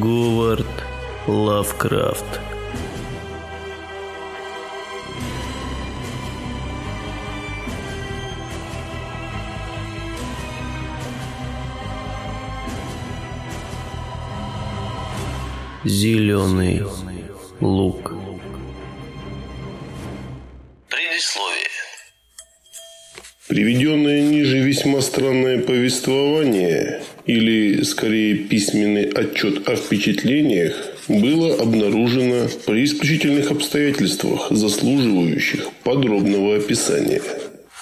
Говард Лавкрафт Зеленый лук Предисловие. Приведенное ниже весьма странное повествование, или скорее письменный отчет о впечатлениях, было обнаружено при исключительных обстоятельствах, заслуживающих подробного описания.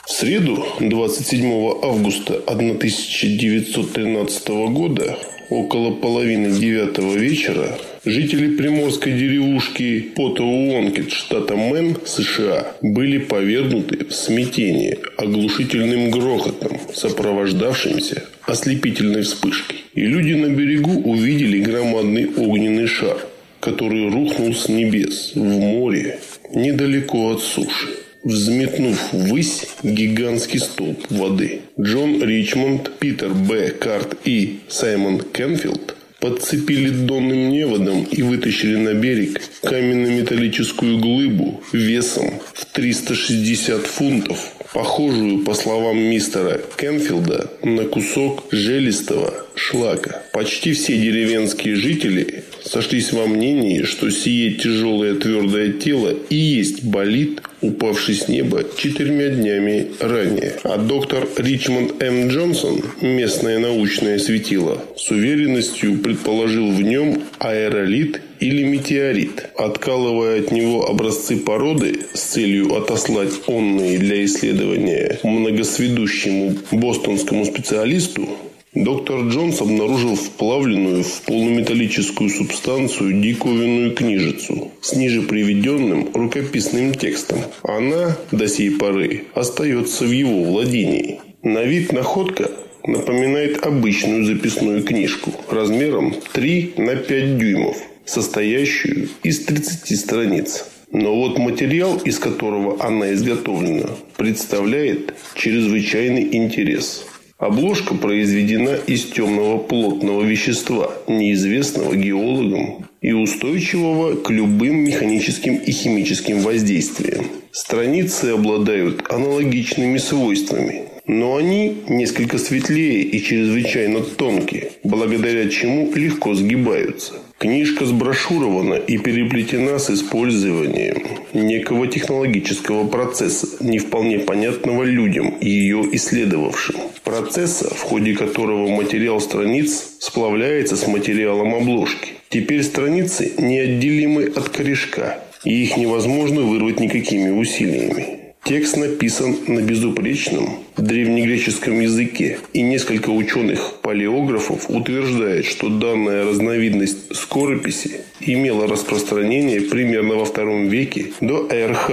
В среду, 27 августа 1913 года, около половины девятого вечера, Жители приморской деревушки Потауонкет, штата Мэн, США, были повергнуты в смятение оглушительным грохотом, сопровождавшимся ослепительной вспышкой. И люди на берегу увидели громадный огненный шар, который рухнул с небес в море недалеко от суши взметнув ввысь гигантский столб воды. Джон Ричмонд, Питер Б. Карт и Саймон Кенфилд подцепили донным неводом и вытащили на берег каменно-металлическую глыбу весом в 360 фунтов, похожую, по словам мистера Кенфилда, на кусок желестого шлака. Почти все деревенские жители сошлись во мнении, что сие тяжелое твердое тело и есть болит, упавший с неба четырьмя днями ранее. А доктор Ричмонд М. Джонсон, местное научное светило, с уверенностью предположил в нем аэролит или метеорит, откалывая от него образцы породы с целью отослать онные для исследования многосведущему бостонскому специалисту, Доктор Джонс обнаружил вплавленную в полуметаллическую субстанцию диковинную книжицу с ниже приведенным рукописным текстом. Она до сей поры остается в его владении. На вид находка напоминает обычную записную книжку размером 3 на 5 дюймов, состоящую из 30 страниц. Но вот материал, из которого она изготовлена, представляет чрезвычайный интерес – Обложка произведена из темного плотного вещества, неизвестного геологам и устойчивого к любым механическим и химическим воздействиям. Страницы обладают аналогичными свойствами, но они несколько светлее и чрезвычайно тонкие, благодаря чему легко сгибаются. Книжка сброшурована и переплетена с использованием некого технологического процесса, не вполне понятного людям и ее исследовавшим. Процесса, в ходе которого материал страниц сплавляется с материалом обложки. Теперь страницы неотделимы от корешка, и их невозможно вырвать никакими усилиями. Текст написан на безупречном древнегреческом языке, и несколько ученых-палеографов утверждают, что данная разновидность скорописи имела распространение примерно во втором веке до РХ.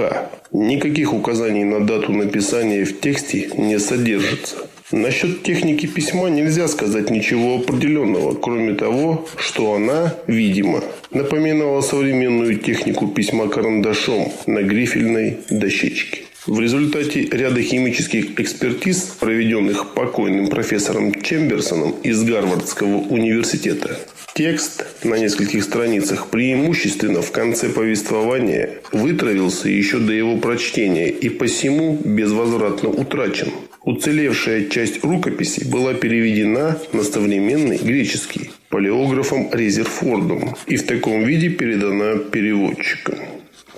Никаких указаний на дату написания в тексте не содержится. Насчет техники письма нельзя сказать ничего определенного, кроме того, что она, видимо, напоминала современную технику письма карандашом на грифельной дощечке. В результате ряда химических экспертиз, проведенных покойным профессором Чемберсоном из Гарвардского университета, текст на нескольких страницах преимущественно в конце повествования вытравился еще до его прочтения и посему безвозвратно утрачен. Уцелевшая часть рукописи была переведена на современный греческий палеографом Резерфордом и в таком виде передана переводчикам.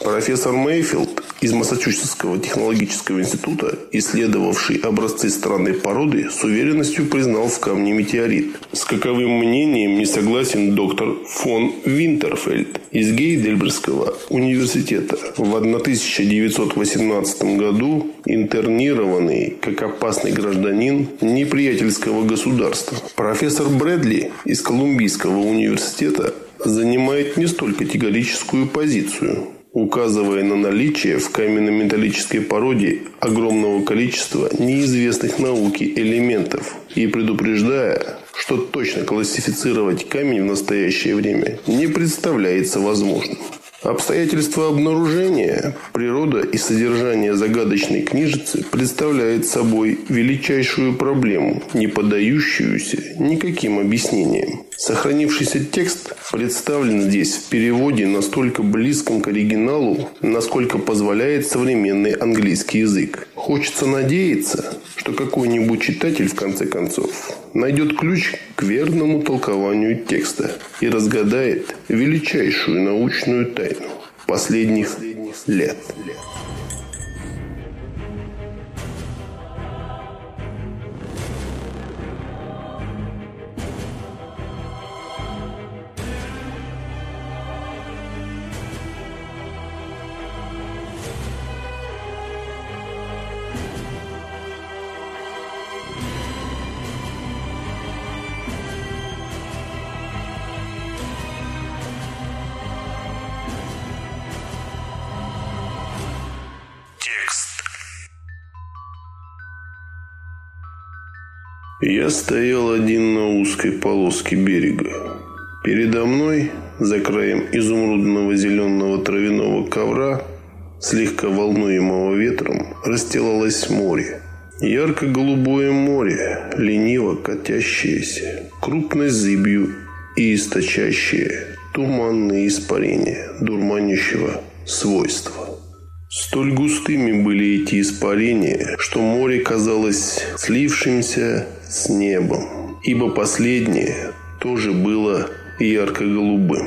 Профессор Мейфилд из Массачусетского технологического института, исследовавший образцы странной породы, с уверенностью признал в камне метеорит. С каковым мнением не согласен доктор фон Винтерфельд из Гейдельбергского университета, в 1918 году интернированный как опасный гражданин неприятельского государства. Профессор Брэдли из Колумбийского университета занимает не столь категорическую позицию – указывая на наличие в каменно-металлической породе огромного количества неизвестных науке элементов и предупреждая, что точно классифицировать камень в настоящее время не представляется возможным. Обстоятельства обнаружения, природа и содержание загадочной книжицы представляет собой величайшую проблему, не поддающуюся никаким объяснениям. Сохранившийся текст представлен здесь в переводе настолько близком к оригиналу, насколько позволяет современный английский язык. Хочется надеяться, что какой-нибудь читатель в конце концов найдет ключ к верному толкованию текста и разгадает величайшую научную тайну последних лет. Я стоял один на узкой полоске берега. Передо мной, за краем изумрудного зеленого травяного ковра, слегка волнуемого ветром, расстилалось море. Ярко-голубое море, лениво катящееся, крупной зыбью и источащее туманные испарения дурманящего свойства. Столь густыми были эти испарения, что море казалось слившимся с небом, ибо последнее тоже было ярко-голубым.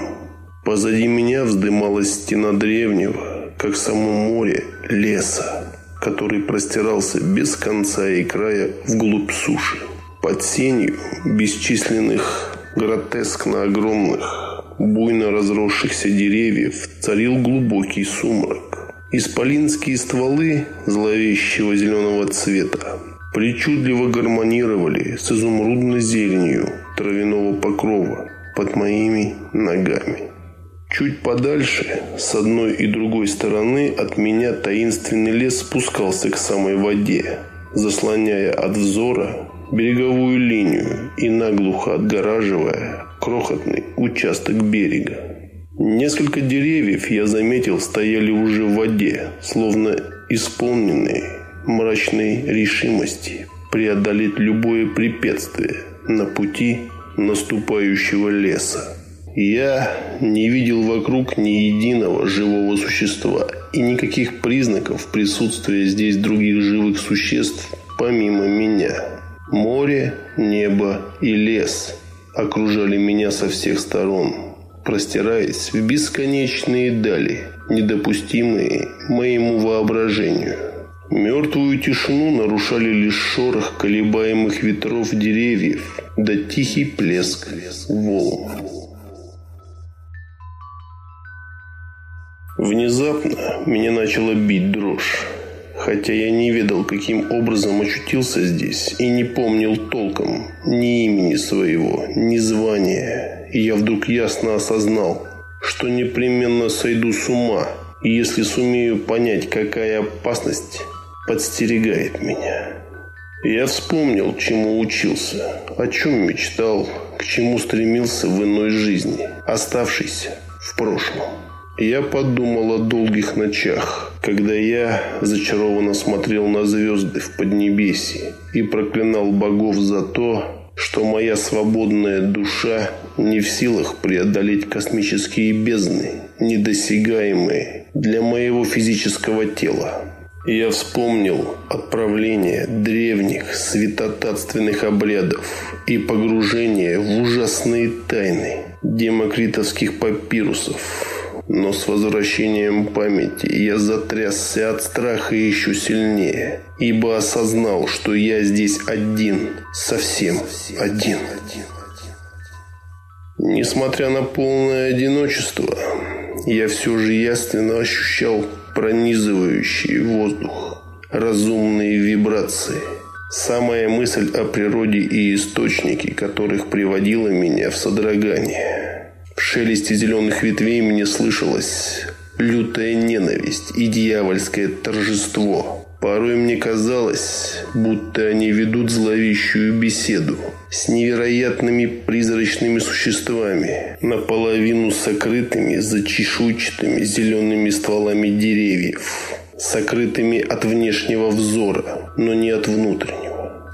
Позади меня вздымалась стена древнего, как само море, леса, который простирался без конца и края вглубь суши. Под сенью бесчисленных гротескно огромных, буйно разросшихся деревьев царил глубокий сумрак. Исполинские стволы зловещего зеленого цвета причудливо гармонировали с изумрудной зеленью травяного покрова под моими ногами. Чуть подальше, с одной и другой стороны, от меня таинственный лес спускался к самой воде, заслоняя от взора береговую линию и наглухо отгораживая крохотный участок берега. Несколько деревьев, я заметил, стояли уже в воде, словно исполненные мрачной решимости преодолеть любое препятствие на пути наступающего леса. Я не видел вокруг ни единого живого существа и никаких признаков присутствия здесь других живых существ помимо меня. Море, небо и лес окружали меня со всех сторон, простираясь в бесконечные дали, недопустимые моему воображению. Мертвую тишину нарушали лишь шорох колебаемых ветров деревьев да тихий плеск волн. Внезапно меня начала бить дрожь. Хотя я не ведал, каким образом очутился здесь и не помнил толком ни имени своего, ни звания, и я вдруг ясно осознал, что непременно сойду с ума, если сумею понять, какая опасность подстерегает меня. Я вспомнил, чему учился, о чем мечтал, к чему стремился в иной жизни, оставшейся в прошлом. Я подумал о долгих ночах, когда я зачарованно смотрел на звезды в Поднебесье и проклинал богов за то, что моя свободная душа не в силах преодолеть космические бездны, недосягаемые для моего физического тела. Я вспомнил отправление древних святотатственных обрядов и погружение в ужасные тайны демокритовских папирусов. Но с возвращением памяти я затрясся от страха еще сильнее, ибо осознал, что я здесь один, совсем один. Несмотря на полное одиночество, я все же ясно ощущал пронизывающий воздух, разумные вибрации. Самая мысль о природе и источнике, которых приводила меня в содрогание. В шелесте зеленых ветвей мне слышалась лютая ненависть и дьявольское торжество. Порой мне казалось, будто они ведут зловещую беседу с невероятными призрачными существами, наполовину сокрытыми за чешуйчатыми зелеными стволами деревьев, сокрытыми от внешнего взора, но не от внутреннего.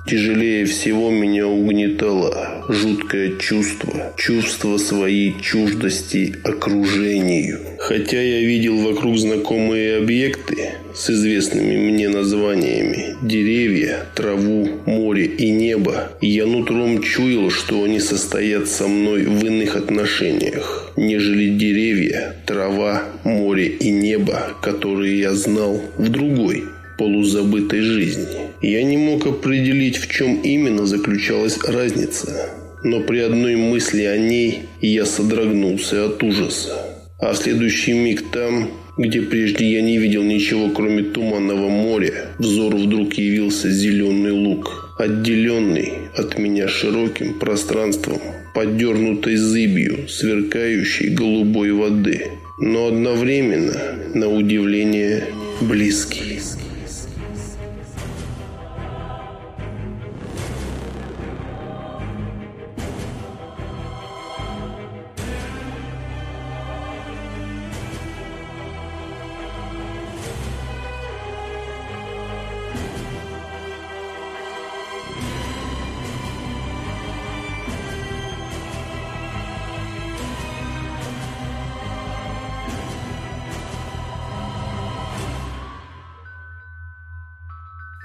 Тяжелее всего меня угнетало жуткое чувство, чувство своей чуждости окружению. Хотя я видел вокруг знакомые объекты с известными мне названиями деревья, траву, море и небо, я нутром чуял, что они состоят со мной в иных отношениях, нежели деревья, трава, море и небо, которые я знал в другой, полузабытой жизни. Я не мог определить, в чем именно заключалась разница, но при одной мысли о ней я содрогнулся от ужаса. А в следующий миг там, где прежде я не видел ничего, кроме туманного моря, взору вдруг явился зеленый луг, отделенный от меня широким пространством, подернутой зыбью, сверкающей голубой воды, но одновременно, на удивление, близкий.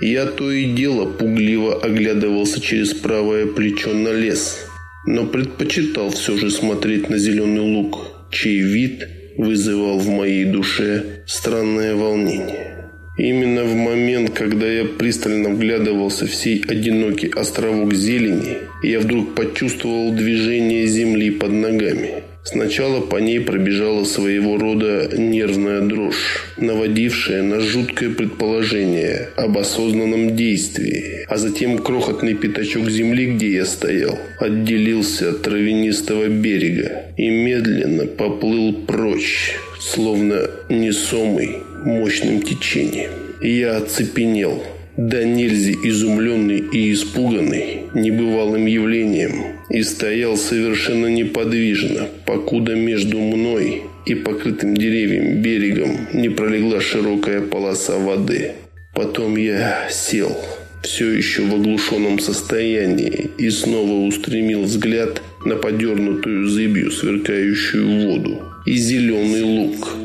Я то и дело пугливо оглядывался через правое плечо на лес, но предпочитал все же смотреть на зеленый луг, чей вид вызывал в моей душе странное волнение. Именно в момент, когда я пристально вглядывался в сей одинокий островок зелени, я вдруг почувствовал движение земли под ногами – Сначала по ней пробежала своего рода нервная дрожь, наводившая на жуткое предположение об осознанном действии, а затем крохотный пятачок земли, где я стоял, отделился от травянистого берега и медленно поплыл прочь, словно несомый мощным течением. Я оцепенел – да нельзя изумленный и испуганный небывалым явлением, и стоял совершенно неподвижно, покуда между мной и покрытым деревьям берегом не пролегла широкая полоса воды. Потом я сел, все еще в оглушенном состоянии, и снова устремил взгляд на подернутую зыбью сверкающую воду и зеленый луг.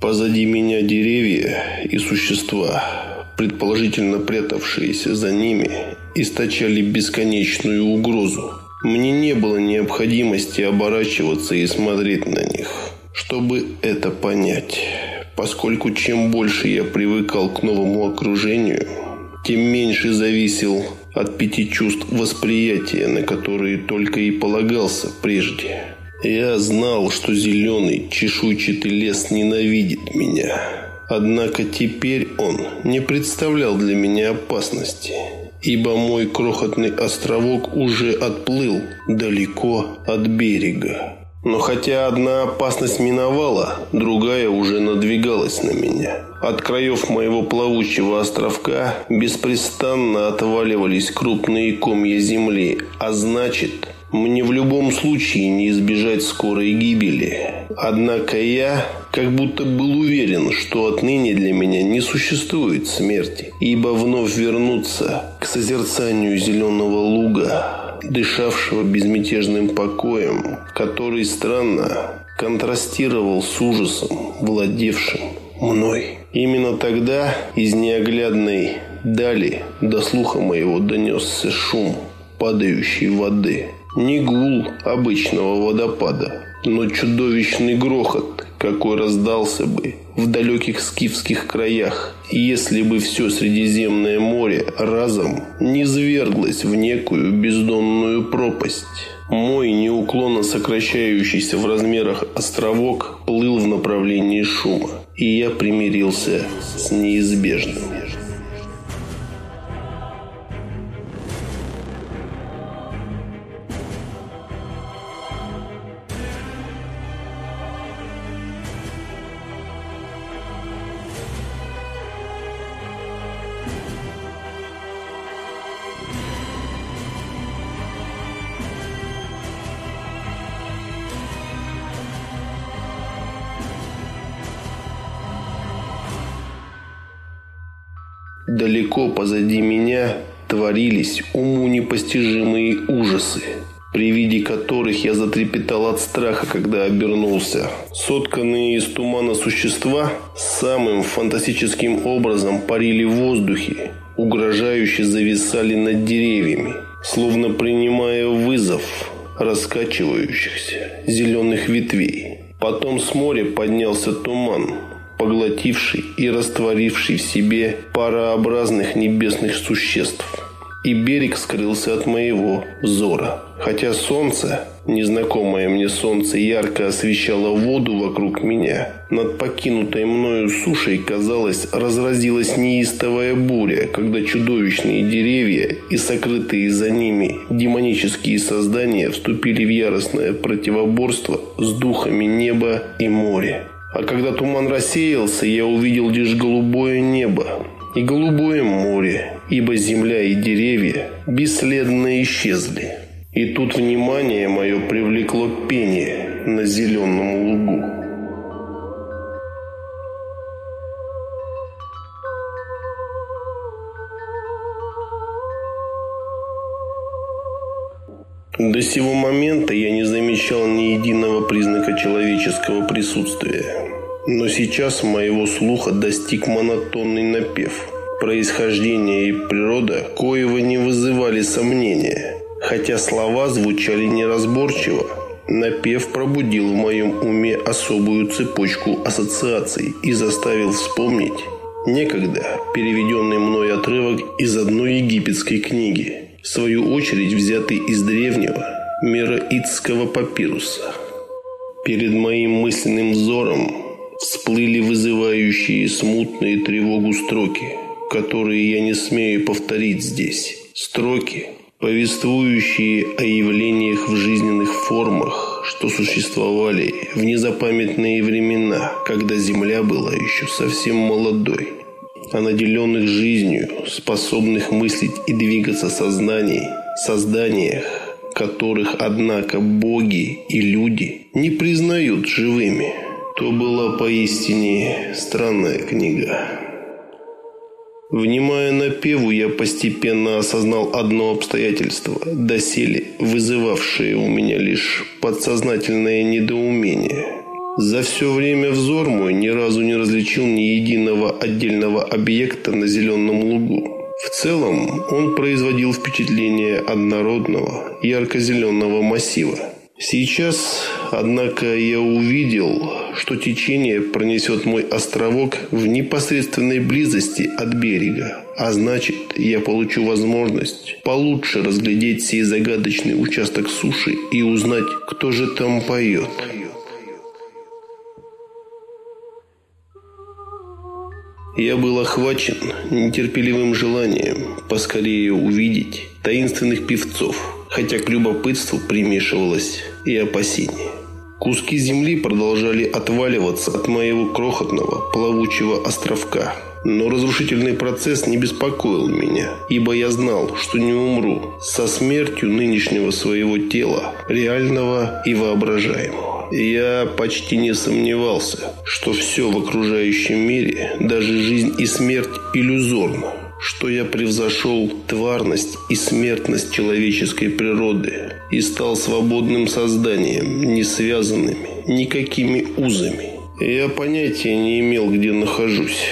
Позади меня деревья и существа, предположительно прятавшиеся за ними, источали бесконечную угрозу. Мне не было необходимости оборачиваться и смотреть на них, чтобы это понять, поскольку чем больше я привыкал к новому окружению, тем меньше зависел от пяти чувств восприятия, на которые только и полагался прежде. Я знал, что зеленый чешуйчатый лес ненавидит меня Однако теперь он не представлял для меня опасности, ибо мой крохотный островок уже отплыл далеко от берега. Но хотя одна опасность миновала, другая уже надвигалась на меня. От краев моего плавучего островка беспрестанно отваливались крупные комья земли, а значит, мне в любом случае не избежать скорой гибели. Однако я как будто был уверен, что отныне для меня не существует смерти, ибо вновь вернуться к созерцанию зеленого луга, дышавшего безмятежным покоем, который странно контрастировал с ужасом, владевшим мной. Именно тогда из неоглядной дали до слуха моего донесся шум падающей воды – не гул обычного водопада, но чудовищный грохот, какой раздался бы в далеких скифских краях, если бы все Средиземное море разом не зверглось в некую бездонную пропасть. Мой неуклонно сокращающийся в размерах островок плыл в направлении шума, и я примирился с неизбежным. Позади меня творились уму непостижимые ужасы, при виде которых я затрепетал от страха, когда обернулся. Сотканные из тумана существа самым фантастическим образом парили в воздухе, угрожающе зависали над деревьями, словно принимая вызов раскачивающихся зеленых ветвей. Потом с моря поднялся туман, поглотивший и растворивший в себе парообразных небесных существ. И берег скрылся от моего взора. Хотя солнце, незнакомое мне солнце, ярко освещало воду вокруг меня, над покинутой мною сушей, казалось, разразилась неистовая буря, когда чудовищные деревья и сокрытые за ними демонические создания вступили в яростное противоборство с духами неба и моря. А когда туман рассеялся, я увидел лишь голубое небо и голубое море, ибо земля и деревья бесследно исчезли. И тут внимание мое привлекло пение на зеленом лугу. До сего момента я не замечал ни единого признака человеческого присутствия. Но сейчас моего слуха достиг монотонный напев. Происхождение и природа коего не вызывали сомнения. Хотя слова звучали неразборчиво, напев пробудил в моем уме особую цепочку ассоциаций и заставил вспомнить некогда переведенный мной отрывок из одной египетской книги – в свою очередь взятый из древнего Мероидского папируса. Перед моим мысленным взором всплыли вызывающие смутные тревогу строки, которые я не смею повторить здесь. Строки, повествующие о явлениях в жизненных формах, что существовали в незапамятные времена, когда Земля была еще совсем молодой о наделенных жизнью, способных мыслить и двигаться сознаний, созданиях, которых, однако, боги и люди не признают живыми. То была поистине странная книга. Внимая на певу, я постепенно осознал одно обстоятельство, доселе вызывавшее у меня лишь подсознательное недоумение – за все время взор мой ни разу не различил ни единого отдельного объекта на зеленом лугу. В целом он производил впечатление однородного, ярко-зеленого массива. Сейчас, однако, я увидел, что течение пронесет мой островок в непосредственной близости от берега, а значит, я получу возможность получше разглядеть сей загадочный участок суши и узнать, кто же там поет. Я был охвачен нетерпеливым желанием поскорее увидеть таинственных певцов, хотя к любопытству примешивалось и опасение. Куски земли продолжали отваливаться от моего крохотного плавучего островка. Но разрушительный процесс не беспокоил меня, ибо я знал, что не умру со смертью нынешнего своего тела, реального и воображаемого. Я почти не сомневался, что все в окружающем мире, даже жизнь и смерть иллюзорно, что я превзошел тварность и смертность человеческой природы и стал свободным созданием, не связанными никакими узами. Я понятия не имел, где нахожусь.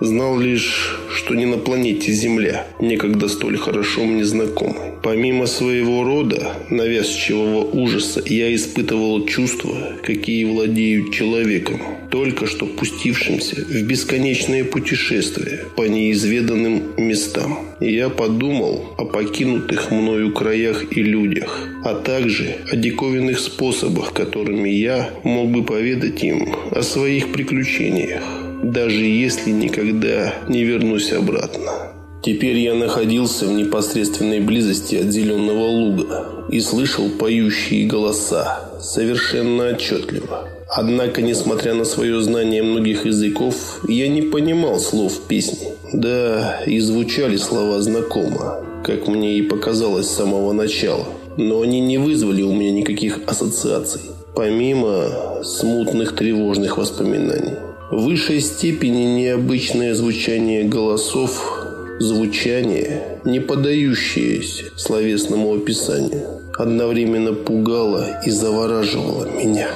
Знал лишь, что не на планете Земля, некогда столь хорошо мне знакомой. Помимо своего рода навязчивого ужаса, я испытывал чувства, какие владеют человеком, только что пустившимся в бесконечное путешествие по неизведанным местам. Я подумал о покинутых мною краях и людях, а также о диковинных способах, которыми я мог бы поведать им о своих приключениях даже если никогда не вернусь обратно. Теперь я находился в непосредственной близости от зеленого луга и слышал поющие голоса совершенно отчетливо. Однако, несмотря на свое знание многих языков, я не понимал слов песни. Да, и звучали слова знакомо, как мне и показалось с самого начала. Но они не вызвали у меня никаких ассоциаций, помимо смутных тревожных воспоминаний. В высшей степени необычное звучание голосов Звучание, не поддающееся словесному описанию, одновременно пугало и завораживало меня.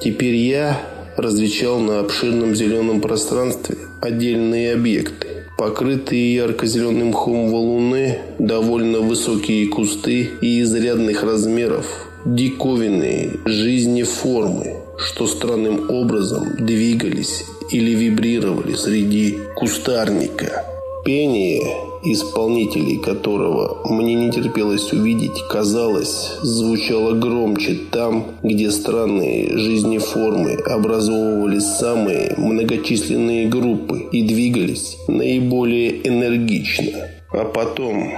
Теперь я различал на обширном зеленом пространстве отдельные объекты. Покрытые ярко-зеленым мхом валуны, довольно высокие кусты и изрядных размеров, диковинные жизни формы, что странным образом двигались или вибрировали среди кустарника. Пение, исполнителей которого мне не терпелось увидеть, казалось, звучало громче там, где странные жизнеформы образовывали самые многочисленные группы и двигались наиболее энергично. А потом,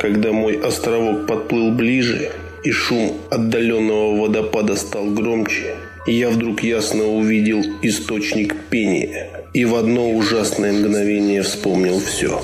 когда мой островок подплыл ближе, и шум отдаленного водопада стал громче, я вдруг ясно увидел источник пения и в одно ужасное мгновение вспомнил все.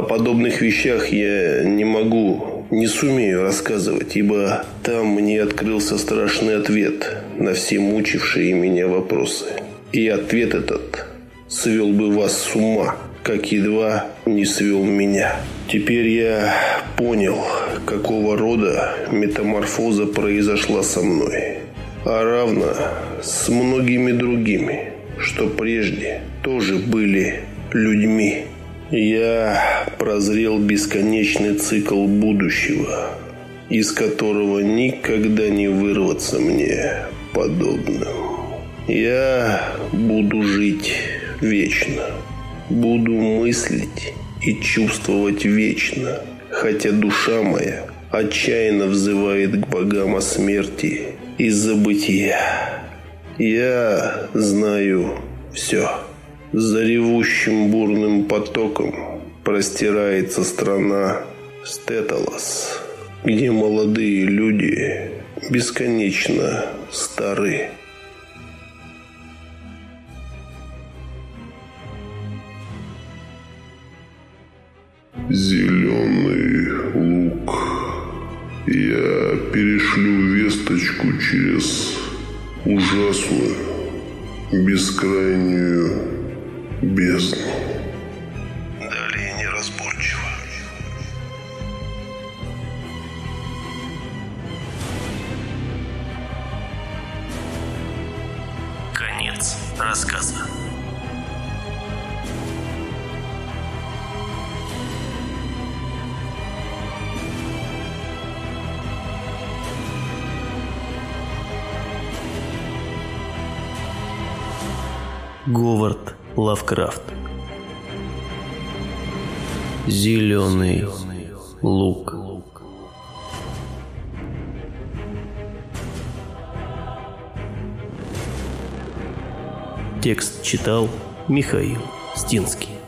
О подобных вещах я не могу, не сумею рассказывать, ибо там мне открылся страшный ответ на все мучившие меня вопросы. И ответ этот свел бы вас с ума, как едва не свел меня. Теперь я понял, какого рода метаморфоза произошла со мной, а равно с многими другими, что прежде тоже были людьми. Я прозрел бесконечный цикл будущего, из которого никогда не вырваться мне подобным. Я буду жить вечно, буду мыслить и чувствовать вечно, хотя душа моя отчаянно взывает к богам о смерти из-за бытия. Я знаю все. За ревущим бурным потоком простирается страна Стеталос, где молодые люди бесконечно стары. Зеленый лук. Я перешлю весточку через ужасную, бескрайнюю бездну. Далее неразборчиво. Конец рассказа. Говард Лавкрафт. Зеленый лук. Текст читал Михаил Стинский.